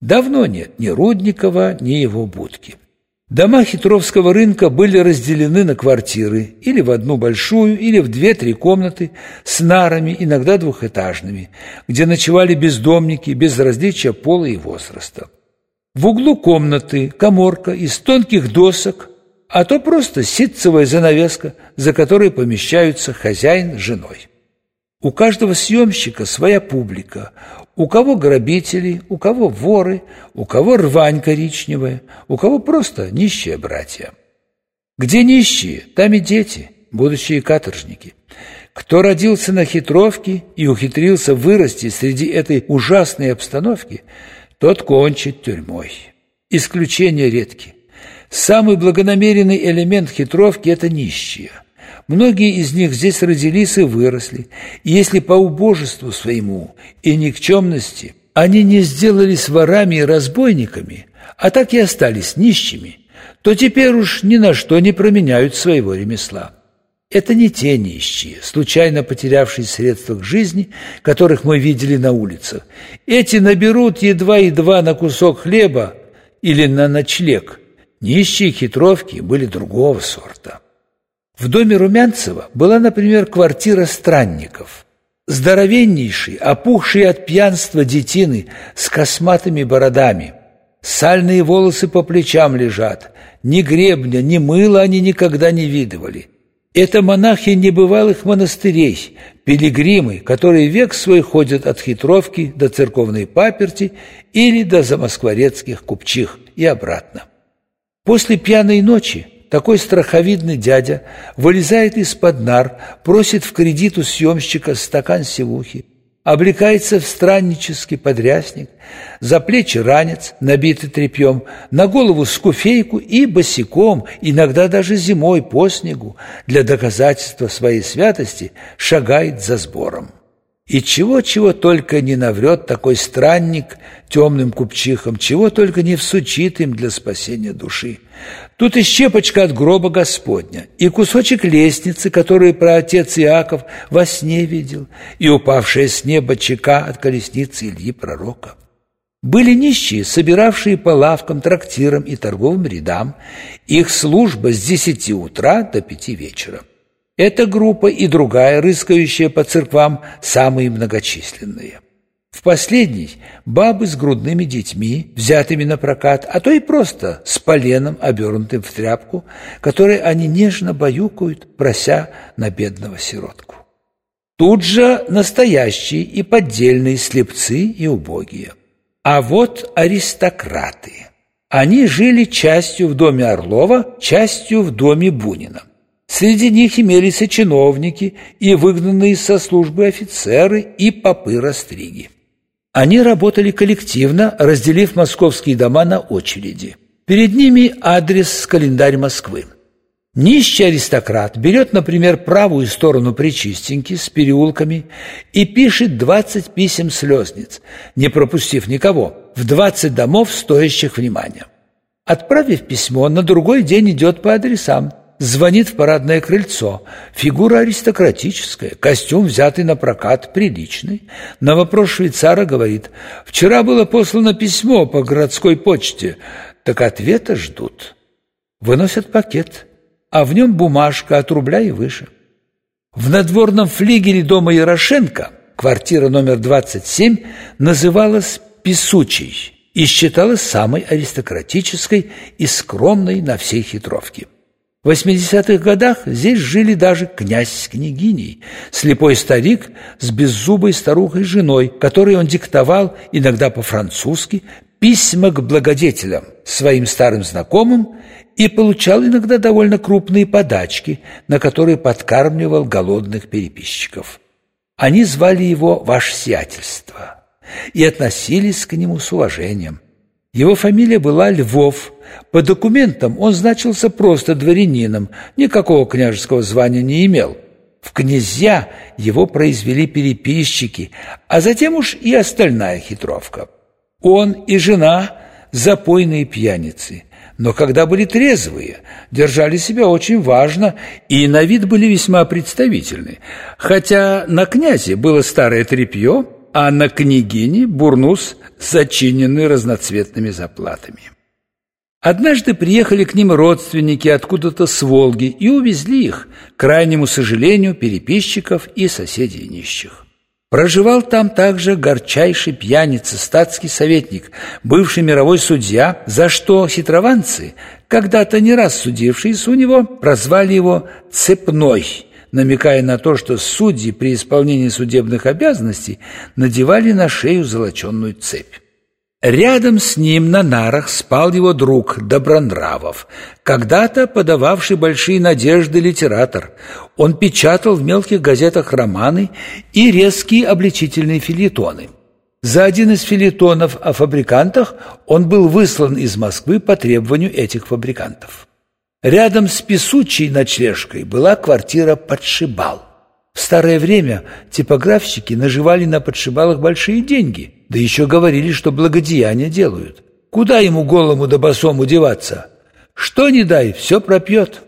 Давно нет ни Рудникова, ни его будки. Дома Хитровского рынка были разделены на квартиры или в одну большую, или в две-три комнаты с нарами, иногда двухэтажными, где ночевали бездомники без различия пола и возраста. В углу комнаты коморка из тонких досок, а то просто ситцевая занавеска, за которой помещаются хозяин с женой. У каждого съемщика своя публика. У кого грабители, у кого воры, у кого рвань коричневая, у кого просто нищие братья. Где нищие, там и дети, будущие каторжники. Кто родился на хитровке и ухитрился вырасти среди этой ужасной обстановки, тот кончит тюрьмой. Исключения редки. Самый благонамеренный элемент хитровки – это нищие – Многие из них здесь родились и выросли, и если по убожеству своему и никчемности они не сделались ворами и разбойниками, а так и остались нищими, то теперь уж ни на что не променяют своего ремесла. Это не те нищие, случайно потерявшие средства к жизни, которых мы видели на улицах. Эти наберут едва-едва на кусок хлеба или на ночлег. Нищие хитровки были другого сорта. В доме Румянцева была, например, квартира странников. Здоровеннейший, опухший от пьянства детины с косматыми бородами. Сальные волосы по плечам лежат. Ни гребня, ни мыла они никогда не видывали. Это монахи небывалых монастырей, пилигримы, которые век свой ходят от хитровки до церковной паперти или до замоскворецких купчих и обратно. После пьяной ночи такой страховидный дядя вылезает из-под нар, просит в кредит у съемщика стакан севухи, облекается в страннический подрясник, за плечи ранец, набитый тряпьем, на голову скуфейку и босиком, иногда даже зимой по снегу, для доказательства своей святости шагает за сбором. И чего-чего только не наврет такой странник темным купчихам, чего только не всучит им для спасения души. Тут и щепочка от гроба Господня, и кусочек лестницы, которую про отец Иаков во сне видел, и упавшая с неба чека от колесницы Ильи Пророка. Были нищие, собиравшие по лавкам, трактирам и торговым рядам. Их служба с десяти утра до пяти вечера. Эта группа и другая, рыскающая по церквам, самые многочисленные. В последней – бабы с грудными детьми, взятыми на прокат, а то и просто с поленом, обернутым в тряпку, который они нежно баюкают, прося на бедного сиротку. Тут же настоящие и поддельные слепцы и убогие. А вот аристократы. Они жили частью в доме Орлова, частью в доме Бунина. Среди них имелись и чиновники, и выгнанные со службы офицеры, и попы-растриги. Они работали коллективно, разделив московские дома на очереди. Перед ними адрес календарь Москвы. Нищий аристократ берет, например, правую сторону Причистеньки с переулками и пишет 20 писем слезниц, не пропустив никого, в 20 домов, стоящих внимания. Отправив письмо, на другой день идет по адресам – звонит в парадное крыльцо. Фигура аристократическая, костюм, взятый на прокат, приличный. На вопрос швейцара говорит, «Вчера было послано письмо по городской почте, так ответа ждут». Выносят пакет, а в нем бумажка от рубля и выше. В надворном флигеле дома Ярошенко, квартира номер 27, называлась «Песучей» и считалась самой аристократической и скромной на всей хитровке. В 80-х годах здесь жили даже князь с княгиней, слепой старик с беззубой старухой женой, которой он диктовал, иногда по-французски, письма к благодетелям, своим старым знакомым, и получал иногда довольно крупные подачки, на которые подкармливал голодных переписчиков. Они звали его «Ваше сиятельство» и относились к нему с уважением – его фамилия была Львов. По документам он значился просто дворянином, никакого княжеского звания не имел. В князья его произвели переписчики, а затем уж и остальная хитровка. Он и жена – запойные пьяницы, но когда были трезвые, держали себя очень важно и на вид были весьма представительны. Хотя на князе было старое тряпье – а на княгине бурнус, зачиненный разноцветными заплатами. Однажды приехали к ним родственники откуда-то с Волги и увезли их, к крайнему сожалению, переписчиков и соседей нищих. Проживал там также горчайший пьяница, статский советник, бывший мировой судья, за что хитрованцы, когда-то не раз судившиеся у него, прозвали его «цепной», намекая на то, что судьи при исполнении судебных обязанностей надевали на шею золоченную цепь. Рядом с ним на нарах спал его друг Добронравов, когда-то подававший большие надежды литератор. Он печатал в мелких газетах романы и резкие обличительные филетоны. За один из филетонов о фабрикантах он был выслан из Москвы по требованию этих фабрикантов. Рядом с песучей ночлежкой была квартира «Подшибал». В старое время типографщики наживали на подшибалах большие деньги – да еще говорили, что благодеяния делают. Куда ему голому да босому деваться? Что не дай, все пропьет.